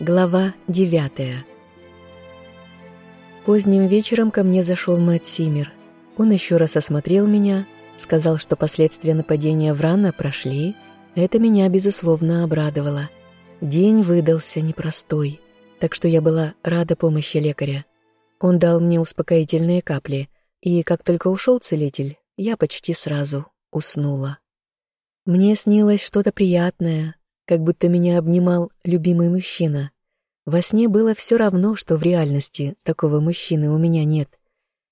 Глава девятая Поздним вечером ко мне зашел Мэтт. Он еще раз осмотрел меня, сказал, что последствия нападения Врана прошли. Это меня, безусловно, обрадовало. День выдался непростой, так что я была рада помощи лекаря. Он дал мне успокоительные капли, и как только ушел целитель, я почти сразу уснула. Мне снилось что-то приятное, как будто меня обнимал любимый мужчина. Во сне было все равно, что в реальности такого мужчины у меня нет.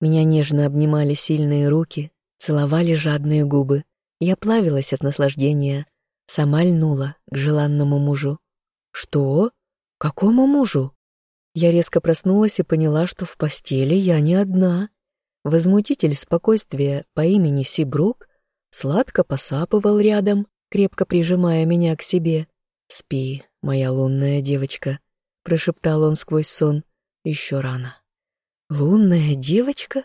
Меня нежно обнимали сильные руки, целовали жадные губы. Я плавилась от наслаждения, сама льнула к желанному мужу. «Что? Какому мужу?» Я резко проснулась и поняла, что в постели я не одна. Возмутитель спокойствия по имени Сибрук сладко посапывал рядом, крепко прижимая меня к себе. «Спи, моя лунная девочка», — прошептал он сквозь сон. «Еще рано». «Лунная девочка?»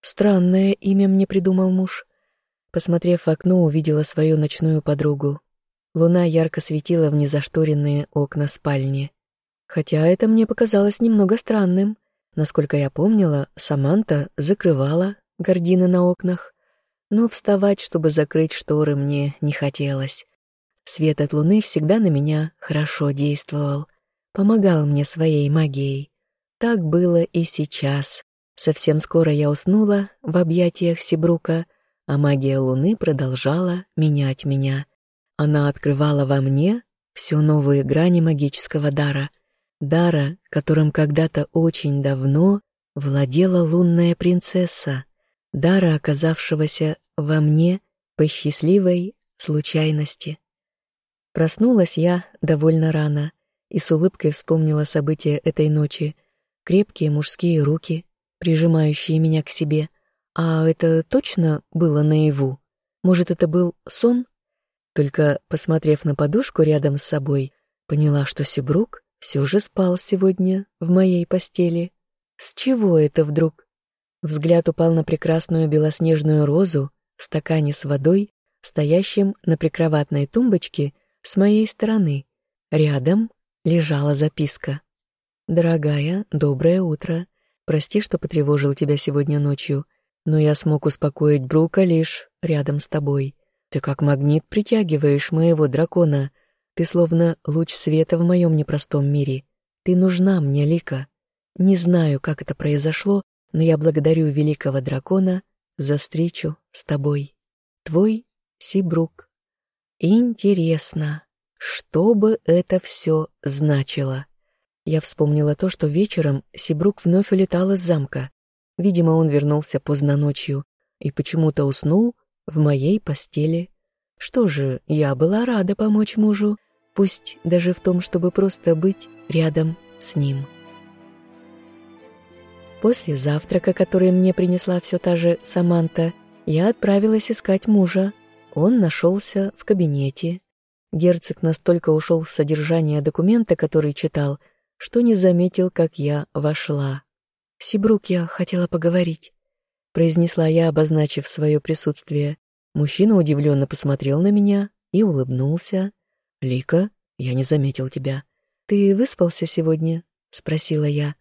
Странное имя мне придумал муж. Посмотрев в окно, увидела свою ночную подругу. Луна ярко светила в незашторенные окна спальни. Хотя это мне показалось немного странным. Насколько я помнила, Саманта закрывала гардины на окнах, но вставать, чтобы закрыть шторы, мне не хотелось. Свет от луны всегда на меня хорошо действовал, помогал мне своей магией. Так было и сейчас. Совсем скоро я уснула в объятиях Сибрука, а магия луны продолжала менять меня. Она открывала во мне все новые грани магического дара — дара, которым когда-то очень давно владела лунная принцесса, дара, оказавшегося во мне по счастливой случайности. Проснулась я довольно рано и с улыбкой вспомнила события этой ночи, крепкие мужские руки, прижимающие меня к себе. А это точно было наяву? Может, это был сон? Только, посмотрев на подушку рядом с собой, поняла, что Сибрук все же спал сегодня в моей постели. С чего это вдруг? Взгляд упал на прекрасную белоснежную розу в стакане с водой, стоящем на прикроватной тумбочке с моей стороны. Рядом лежала записка. «Дорогая, доброе утро. Прости, что потревожил тебя сегодня ночью, но я смог успокоить Брука лишь рядом с тобой. Ты как магнит притягиваешь моего дракона, ты словно луч света в моем непростом мире. Ты нужна мне, Лика. Не знаю, как это произошло, но я благодарю великого дракона за встречу с тобой. Твой Сибрук. Интересно, что бы это все значило? Я вспомнила то, что вечером Сибрук вновь улетал из замка. Видимо, он вернулся поздно ночью и почему-то уснул в моей постели. Что же, я была рада помочь мужу, пусть даже в том, чтобы просто быть рядом с ним. После завтрака, который мне принесла все та же Саманта, я отправилась искать мужа. Он нашелся в кабинете. Герцог настолько ушел в содержание документа, который читал, что не заметил, как я вошла. «Сибрук, я хотела поговорить», — произнесла я, обозначив свое присутствие. Мужчина удивленно посмотрел на меня и улыбнулся. «Лика, я не заметил тебя. Ты выспался сегодня?» — спросила я.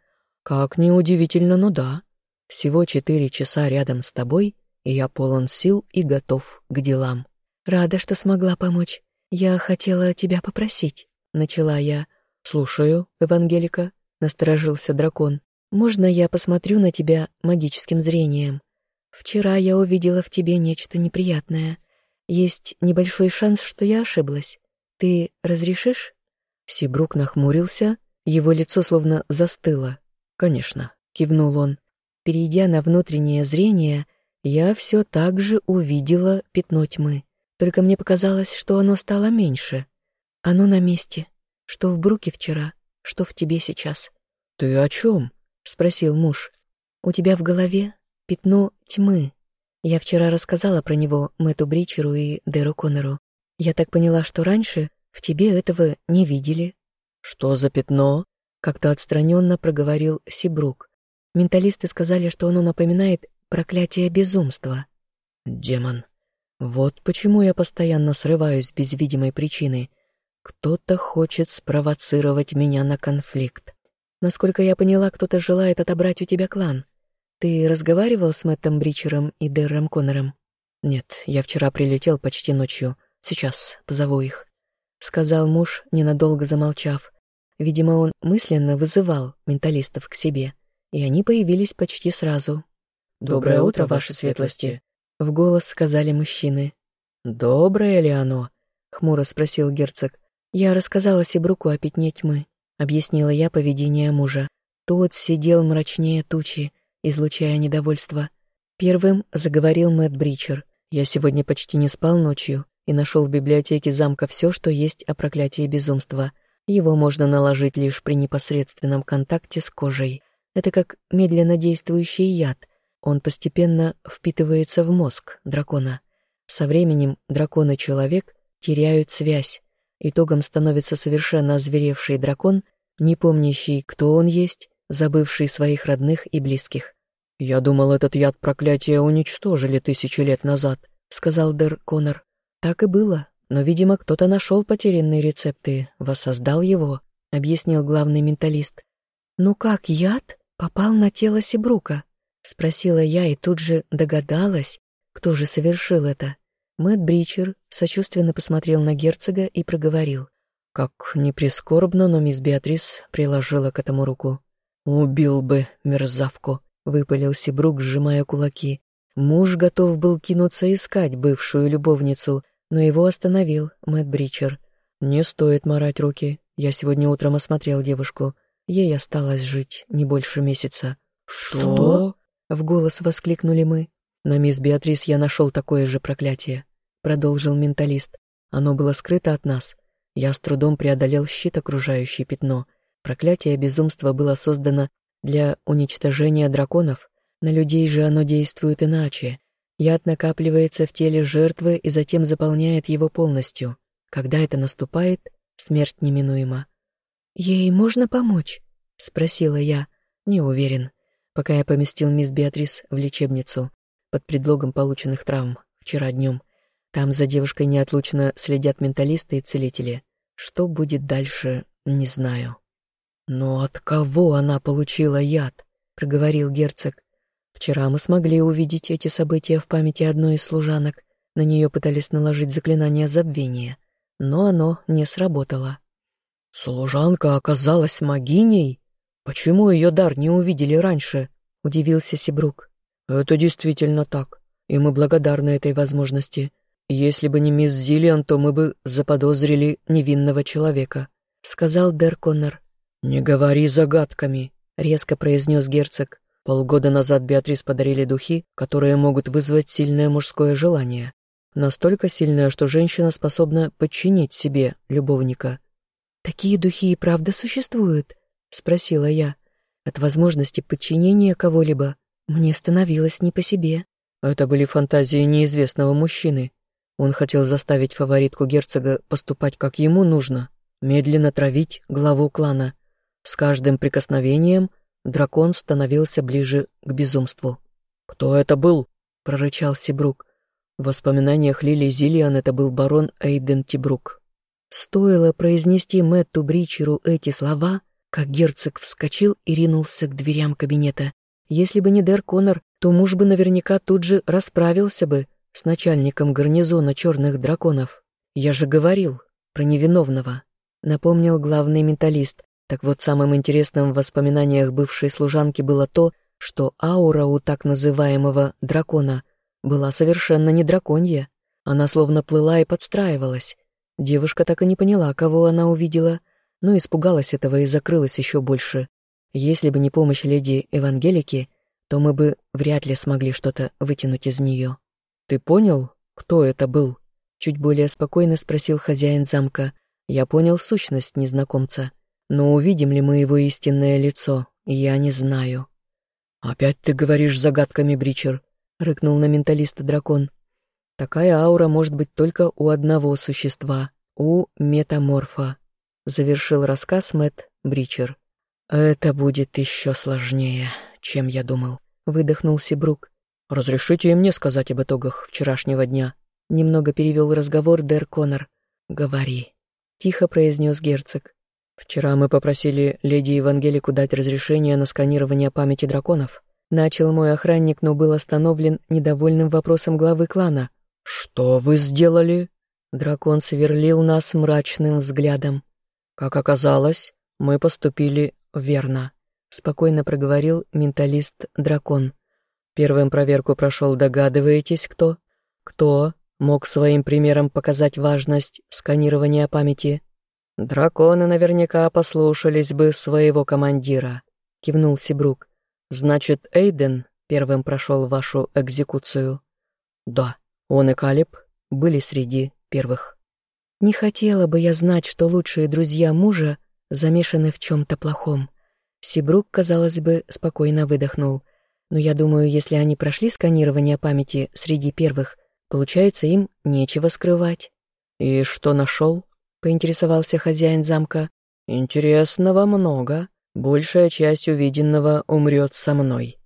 «Как неудивительно, но да. Всего четыре часа рядом с тобой, и я полон сил и готов к делам. Рада, что смогла помочь. Я хотела тебя попросить», — начала я. «Слушаю, Евангелика», — насторожился дракон. «Можно я посмотрю на тебя магическим зрением?» Вчера я увидела в тебе нечто неприятное. Есть небольшой шанс, что я ошиблась. Ты разрешишь?» Сибрук нахмурился, его лицо словно застыло. «Конечно», — кивнул он. Перейдя на внутреннее зрение, я все так же увидела пятно тьмы. Только мне показалось, что оно стало меньше. Оно на месте. Что в Бруке вчера, что в тебе сейчас. «Ты о чем?» — спросил муж. «У тебя в голове Пятно тьмы. Я вчера рассказала про него Мэтту Бричеру и Дэру Коннору. Я так поняла, что раньше в тебе этого не видели. «Что за пятно?» — как-то отстраненно проговорил Сибрук. Менталисты сказали, что оно напоминает проклятие безумства. «Демон. Вот почему я постоянно срываюсь без видимой причины. Кто-то хочет спровоцировать меня на конфликт. Насколько я поняла, кто-то желает отобрать у тебя клан. Ты разговаривал с Мэттом Бричером и Дерром Коннором? Нет, я вчера прилетел почти ночью. Сейчас позову их. Сказал муж, ненадолго замолчав. Видимо, он мысленно вызывал менталистов к себе, и они появились почти сразу. «Доброе утро, ваши светлости!» — в голос сказали мужчины. «Доброе ли оно?» — хмуро спросил герцог. «Я рассказала Сибруку о пятне тьмы», — объяснила я поведение мужа. Тот сидел мрачнее тучи, излучая недовольство. Первым заговорил Мэтт Бричер. «Я сегодня почти не спал ночью и нашел в библиотеке замка все, что есть о проклятии безумства. Его можно наложить лишь при непосредственном контакте с кожей. Это как медленно действующий яд. Он постепенно впитывается в мозг дракона. Со временем дракон и человек теряют связь, Итогом становится совершенно озверевший дракон, не помнящий, кто он есть, забывший своих родных и близких. «Я думал, этот яд проклятия уничтожили тысячи лет назад», — сказал Дер Коннор. «Так и было, но, видимо, кто-то нашел потерянные рецепты, воссоздал его», — объяснил главный менталист. «Ну как яд попал на тело Сибрука?» — спросила я и тут же догадалась, кто же совершил это. Мэтт Бричер сочувственно посмотрел на герцога и проговорил. Как не прискорбно, но мисс Беатрис приложила к этому руку. «Убил бы мерзавку», — выпалил Сибрук, сжимая кулаки. Муж готов был кинуться искать бывшую любовницу, но его остановил Мэтт Бричер. «Не стоит морать руки. Я сегодня утром осмотрел девушку. Ей осталось жить не больше месяца». «Что?» — в голос воскликнули мы. На мисс Беатрис я нашел такое же проклятие. — продолжил менталист. «Оно было скрыто от нас. Я с трудом преодолел щит, окружающий пятно. Проклятие безумства было создано для уничтожения драконов. На людей же оно действует иначе. Яд накапливается в теле жертвы и затем заполняет его полностью. Когда это наступает, смерть неминуема. «Ей можно помочь?» — спросила я. Не уверен. Пока я поместил мисс Беатрис в лечебницу под предлогом полученных травм вчера днем. Там за девушкой неотлучно следят менталисты и целители. Что будет дальше, не знаю. «Но от кого она получила яд?» — проговорил герцог. «Вчера мы смогли увидеть эти события в памяти одной из служанок. На нее пытались наложить заклинание забвения, но оно не сработало». «Служанка оказалась магиней? Почему ее дар не увидели раньше?» — удивился Сибрук. «Это действительно так, и мы благодарны этой возможности. «Если бы не мисс Зиллиан, то мы бы заподозрили невинного человека», — сказал Дер Коннор. «Не говори загадками», — резко произнес герцог. Полгода назад Беатрис подарили духи, которые могут вызвать сильное мужское желание. Настолько сильное, что женщина способна подчинить себе любовника. «Такие духи и правда существуют?» — спросила я. От возможности подчинения кого-либо мне становилось не по себе. Это были фантазии неизвестного мужчины, он хотел заставить фаворитку герцога поступать как ему нужно, медленно травить главу клана. С каждым прикосновением дракон становился ближе к безумству. «Кто это был?» — прорычал Сибрук. В воспоминаниях Лили Зиллиан это был барон Эйден Тибрук. Стоило произнести Мэтту Бричеру эти слова, как герцог вскочил и ринулся к дверям кабинета. Если бы не Дер Коннор, то муж бы наверняка тут же расправился бы с начальником гарнизона черных драконов. Я же говорил про невиновного, напомнил главный менталист. Так вот, самым интересным в воспоминаниях бывшей служанки было то, что аура у так называемого дракона была совершенно не драконья. Она словно плыла и подстраивалась. Девушка так и не поняла, кого она увидела, но испугалась этого и закрылась еще больше. Если бы не помощь леди Евангелики, то мы бы вряд ли смогли что-то вытянуть из нее. «Ты понял, кто это был?» Чуть более спокойно спросил хозяин замка. Я понял сущность незнакомца. Но увидим ли мы его истинное лицо, я не знаю. «Опять ты говоришь загадками, Бричер», — рыкнул на менталиста дракон. «Такая аура может быть только у одного существа, у метаморфа», — завершил рассказ Мэтт Бричер. «Это будет еще сложнее, чем я думал», — выдохнул Сибрук. «Разрешите и мне сказать об итогах вчерашнего дня?» Немного перевел разговор Дэр Коннор. «Говори». тихо произнес герцог. «Вчера мы попросили леди Евангелику дать разрешение на сканирование памяти драконов». Начал мой охранник, но был остановлен недовольным вопросом главы клана. «Что вы сделали?» Дракон сверлил нас мрачным взглядом. «Как оказалось, мы поступили верно», — спокойно проговорил менталист-дракон. «Первым проверку прошел, догадываетесь, кто?» «Кто мог своим примером показать важность сканирования памяти?» «Драконы наверняка послушались бы своего командира», — кивнул Сибрук. «Значит, Эйден первым прошел вашу экзекуцию?» «Да, он и Калиб были среди первых». «Не хотела бы я знать, что лучшие друзья мужа замешаны в чем-то плохом». Сибрук, казалось бы, спокойно выдохнул. «Но я думаю, если они прошли сканирование памяти среди первых, получается, им нечего скрывать». «И что нашел?» — поинтересовался хозяин замка. «Интересного много», Большая часть увиденного умрет со мной.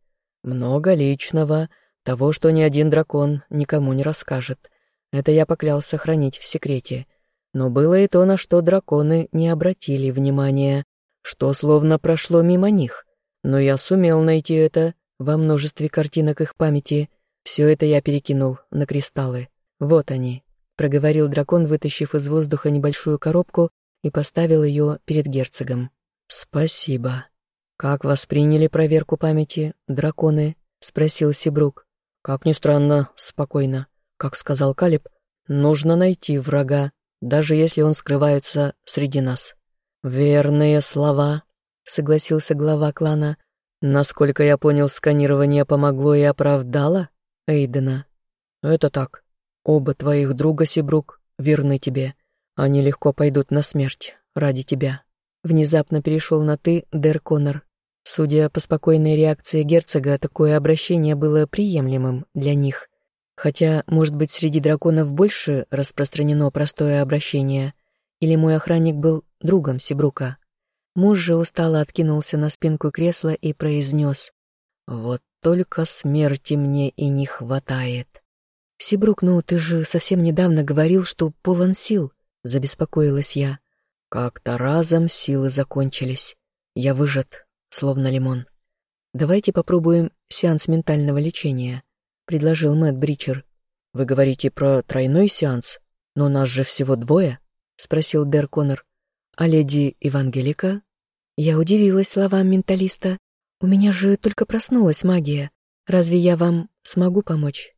Много личного, того, что ни один дракон никому не расскажет. Это я поклялся хранить в секрете. Но было и то, на что драконы не обратили внимания, что словно прошло мимо них. Но я сумел найти это во множестве картинок их памяти. Все это я перекинул на кристаллы. Вот они, — проговорил дракон, вытащив из воздуха небольшую коробку и поставил ее перед герцогом. «Спасибо. Как восприняли проверку памяти, драконы?» — спросил Сибрук. «Как ни странно, спокойно. Как сказал Калиб, нужно найти врага, даже если он скрывается среди нас». «Верные слова», — согласился глава клана. «Насколько я понял, сканирование помогло и оправдало Эйдена?» «Это так. Оба твоих друга, Сибрук, верны тебе. Они легко пойдут на смерть ради тебя». Внезапно перешел на «ты» Дер Коннор. Судя по спокойной реакции герцога, такое обращение было приемлемым для них. Хотя, может быть, среди драконов больше распространено простое обращение, или мой охранник был другом Сибрука. Муж же устало откинулся на спинку кресла и произнес «Вот только смерти мне и не хватает». «Сибрук, ну ты же совсем недавно говорил, что полон сил», — забеспокоилась я. Как-то разом силы закончились. Я выжат, словно лимон. «Давайте попробуем сеанс ментального лечения», — предложил Мэтт Бричер. «Вы говорите про тройной сеанс? Но нас же всего двое?» — спросил Дер Коннор. «А леди Евангелика?» Я удивилась словам менталиста. «У меня же только проснулась магия. Разве я вам смогу помочь?»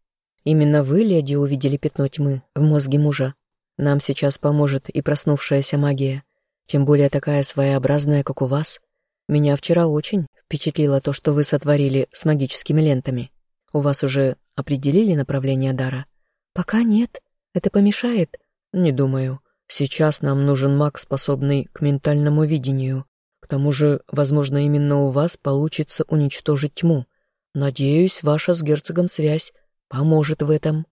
«Именно вы, леди, увидели пятно тьмы в мозге мужа. Нам сейчас поможет и проснувшаяся магия тем более такая своеобразная, как у вас. Меня вчера очень впечатлило то, что вы сотворили с магическими лентами. У вас уже определили направление дара? Пока нет. Это помешает? Не думаю. Сейчас нам нужен маг, способный к ментальному видению. К тому же, возможно, именно у вас получится уничтожить тьму. Надеюсь, ваша с герцогом связь поможет в этом.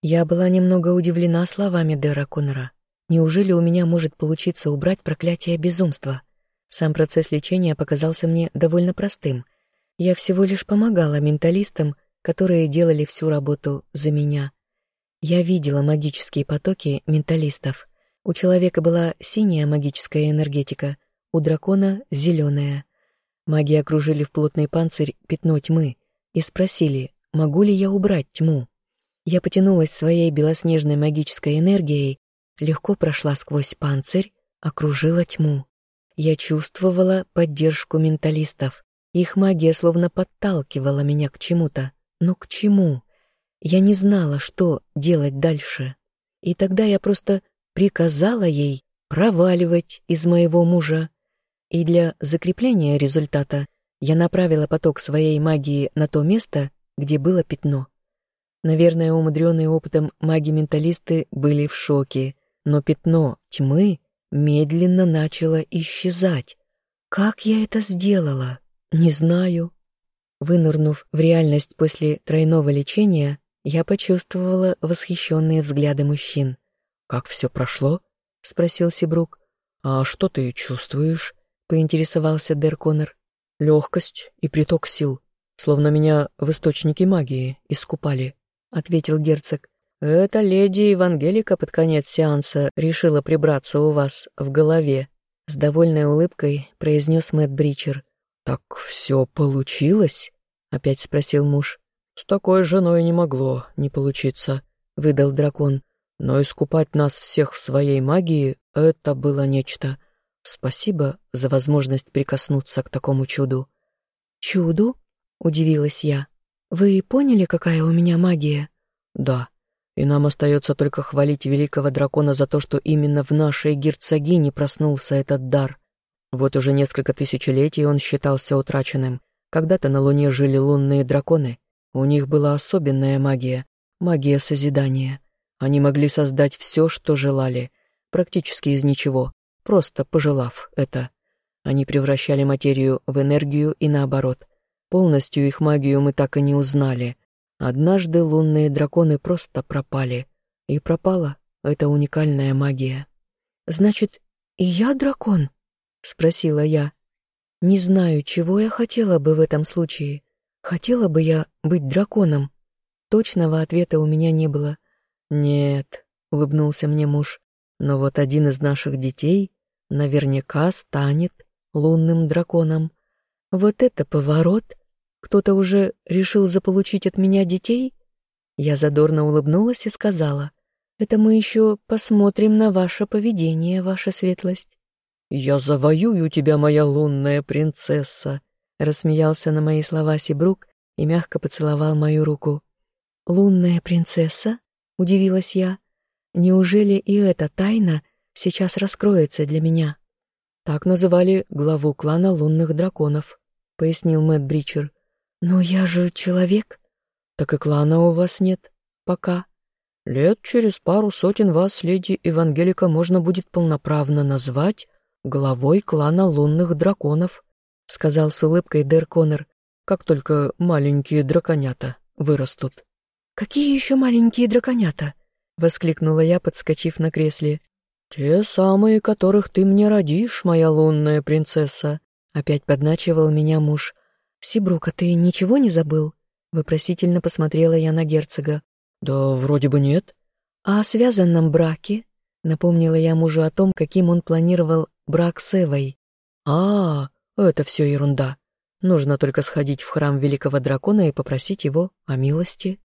Я была немного удивлена словами Дэра Коннора. Неужели у меня может получиться убрать проклятие безумства? Сам процесс лечения показался мне довольно простым. Я всего лишь помогала менталистам, которые делали всю работу за меня. Я видела магические потоки менталистов. У человека была синяя магическая энергетика, у дракона — зеленая. Маги окружили в плотный панцирь пятно тьмы и спросили, могу ли я убрать тьму. Я потянулась своей белоснежной магической энергией легко прошла сквозь панцирь, окружила тьму. Я чувствовала поддержку менталистов. Их магия словно подталкивала меня к чему-то. Но к чему? Я не знала, что делать дальше. И тогда я просто приказала ей проваливать из моего мужа. И для закрепления результата я направила поток своей магии на то место, где было пятно. Наверное, умудренные опытом маги-менталисты были в шоке но пятно тьмы медленно начало исчезать. Как я это сделала? Не знаю. Вынырнув в реальность после тройного лечения, я почувствовала восхищенные взгляды мужчин. «Как все прошло?» — спросил Сибрук. «А что ты чувствуешь?» — поинтересовался Дер Коннор. «Легкость и приток сил, словно меня в источнике магии искупали», — ответил герцог. Эта леди Евангелика под конец сеанса решила прибраться у вас в голове. С довольной улыбкой произнес Мэтт Бричер. «Так все получилось?» — опять спросил муж. «С такой женой не могло не получиться», — выдал дракон. «Но искупать нас всех в своей магии — это было нечто. Спасибо за возможность прикоснуться к такому чуду». «Чуду?» — удивилась я. «Вы поняли, какая у меня магия?» «Да», и нам остается только хвалить великого дракона за то, что именно в нашей герцогине проснулся этот дар. Вот уже несколько тысячелетий он считался утраченным. Когда-то на Луне жили лунные драконы. У них была особенная магия, магия созидания. Они могли создать все, что желали, практически из ничего, просто пожелав это. Они превращали материю в энергию и наоборот. Полностью их магию мы так и не узнали — Однажды лунные драконы просто пропали. И пропала эта уникальная магия. «Значит, и я дракон?» — спросила я. «Не знаю, чего я хотела бы в этом случае. Хотела бы я быть драконом?» Точного ответа у меня не было. «Нет», — улыбнулся мне муж, «но вот один из наших детей наверняка станет лунным драконом. Вот это поворот!» Кто-то уже решил заполучить от меня детей? Я задорно улыбнулась и сказала, «Это мы еще посмотрим на ваше поведение, ваша светлость». «Я завоюю тебя, моя лунная принцесса», — рассмеялся на мои слова Сибрук и мягко поцеловал мою руку. «Лунная принцесса?» — удивилась я. «Неужели и эта тайна сейчас раскроется для меня?» «Так называли главу клана лунных драконов», — пояснил Мэтт Бричер. «Но я же человек». «Так и клана у вас нет. Пока. Лет через пару сотен вас, леди Евангелика, можно будет полноправно назвать главой клана лунных драконов», — сказал с улыбкой Дэр Коннор, «как только маленькие драконята вырастут». «Какие еще маленькие драконята?» — воскликнула я, подскочив на кресле. «Те самые, которых ты мне родишь, моя лунная принцесса», — опять подначивал меня муж. «Сибрук, а ты ничего не забыл?» Вопросительно посмотрела я на герцога. «Да вроде бы нет». «А о связанном браке?» Напомнила я мужу о том, каким он планировал брак с Эвой. «А, это все ерунда. Нужно только сходить в храм великого дракона и попросить его о милости».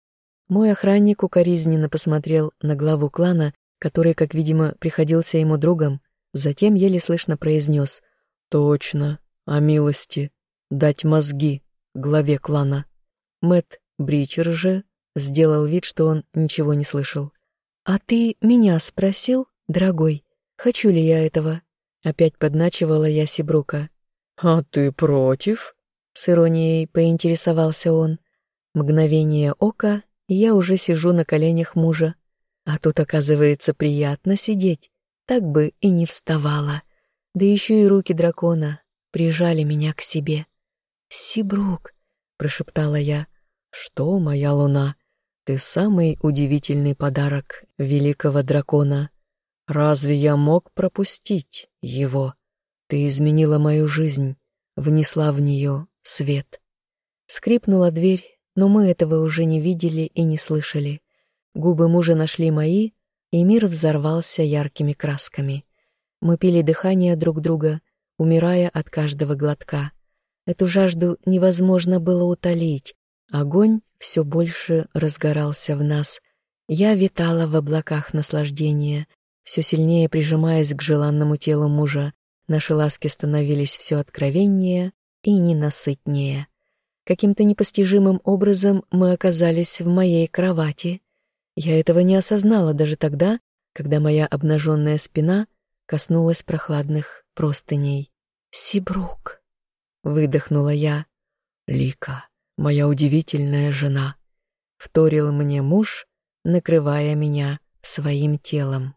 Мой охранник укоризненно посмотрел на главу клана, который, как видимо, приходился ему другом, затем еле слышно произнес «Точно, о милости дать мозги главе клана. Мэт Бричер же сделал вид, что он ничего не слышал. «А ты меня спросил, дорогой, хочу ли я этого?» Опять подначивала я Сибрука. «А ты против?» С иронией поинтересовался он. Мгновение ока, и я уже сижу на коленях мужа. А тут, оказывается, приятно сидеть. Так бы и не вставала. Да еще и руки дракона прижали меня к себе. «Сибрук», — прошептала я. «Что, моя луна, ты самый удивительный подарок великого дракона. Разве я мог пропустить его? Ты изменила мою жизнь, внесла в нее свет». Скрипнула дверь, но мы этого уже не видели и не слышали. Губы мужа нашли мои, и мир взорвался яркими красками. Мы пили дыхание друг друга, умирая от каждого глотка — Эту жажду невозможно было утолить. Огонь все больше разгорался в нас. Я витала в облаках наслаждения, все сильнее прижимаясь к желанному телу мужа. Наши ласки становились все откровеннее и ненасытнее. Каким-то непостижимым образом мы оказались в моей кровати. Я этого не осознала даже тогда, когда моя обнаженная спина коснулась прохладных простыней. Сибрук. Выдохнула я. «Лика, моя удивительная жена», — вторил мне муж, накрывая меня своим телом.